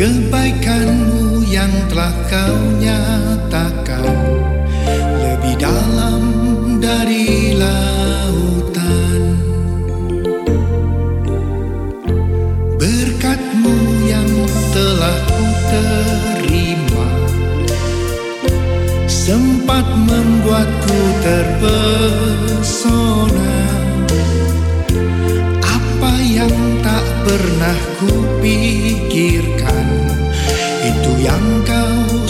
Kebaikanmu yang telah kau nyatakan Lebih dalam dari lautan. Berkatmu yang telah ku terima Sempat membuatku terpesona. Apa yang tak pernah kupikir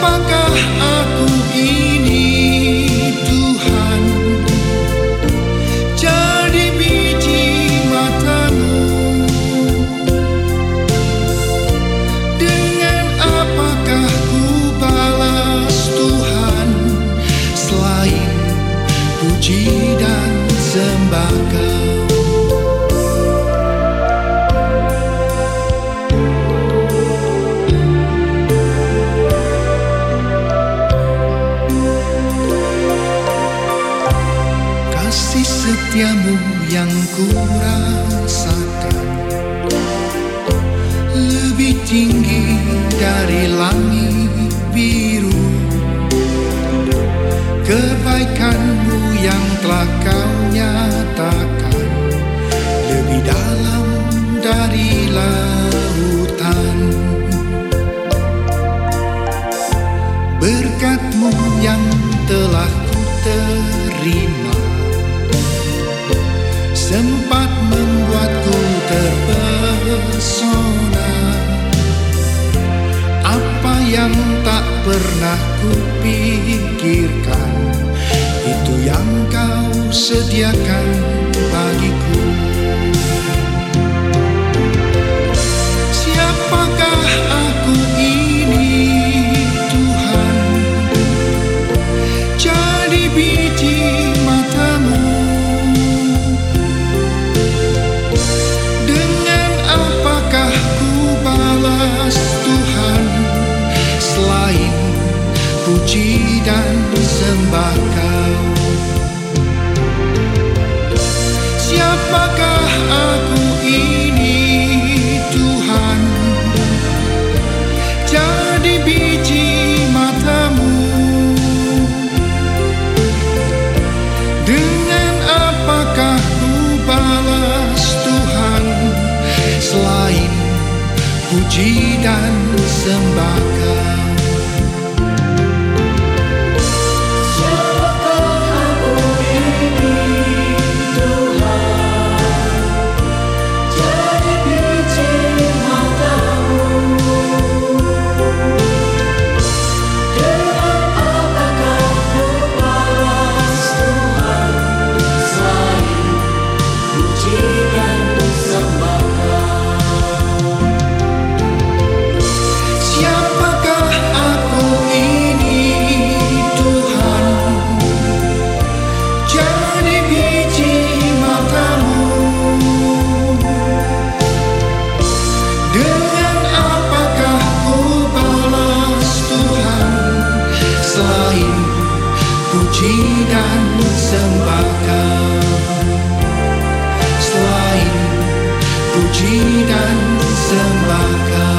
kau setiamu yang ku rasakan. Lebih tinggi dari langit biru. Kebaikanmu pernah kupikirkan Itu yang kau sediakan puji dan sembah kau Siapakah aku ini Tuhan? Jadi biji matamu. Dengan apakah ku balas Tuhan? Selain puji dan sembah kau puji dan sembah kau Selain puji dan sembah